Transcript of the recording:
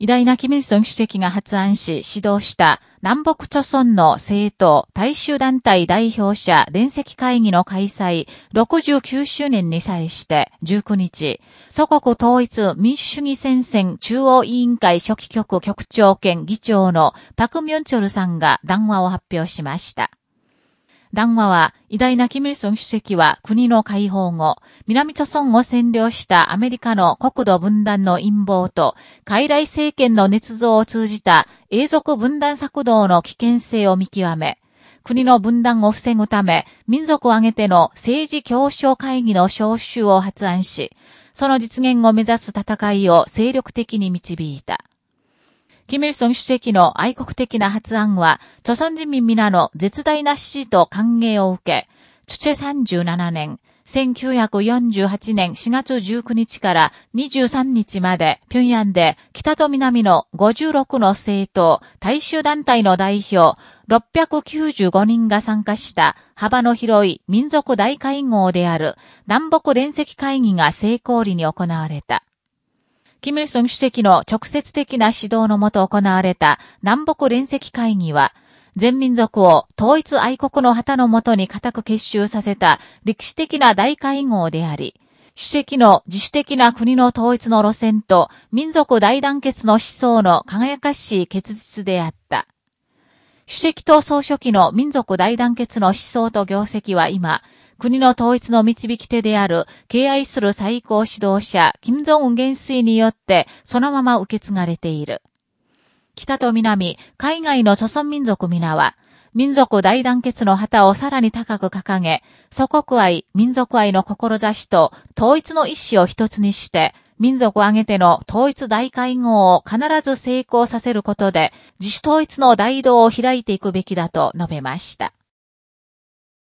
偉大なキム・イルソン主席が発案し指導した南北朝村の政党大衆団体代表者連席会議の開催69周年に際して19日、祖国統一民主主義戦線中央委員会初期局局長兼議長のパク・ミョンチョルさんが談話を発表しました。談話は、偉大なキム・イソン主席は国の解放後、南朝村を占領したアメリカの国土分断の陰謀と、傀儡政権の捏造を通じた永続分断策動の危険性を見極め、国の分断を防ぐため、民族を挙げての政治協商会議の招集を発案し、その実現を目指す戦いを精力的に導いた。キム・ルソン主席の愛国的な発案は、朝鮮人民皆の絶大な支持と歓迎を受け、チュチェ37年、1948年4月19日から23日まで、平壌で北と南の56の政党、大衆団体の代表、695人が参加した幅の広い民族大会合である南北連席会議が成功裏に行われた。キム・イルソン主席の直接的な指導のもと行われた南北連席会議は、全民族を統一愛国の旗のもとに固く結集させた歴史的な大会合であり、主席の自主的な国の統一の路線と民族大団結の思想の輝かしい結実であった。主席と総書記の民族大団結の思想と業績は今、国の統一の導き手である、敬愛する最高指導者、金正恩元帥によって、そのまま受け継がれている。北と南、海外の著村民族皆は、民族大団結の旗をさらに高く掲げ、祖国愛、民族愛の志と統一の意志を一つにして、民族を挙げての統一大会合を必ず成功させることで、自主統一の大道を開いていくべきだと述べました。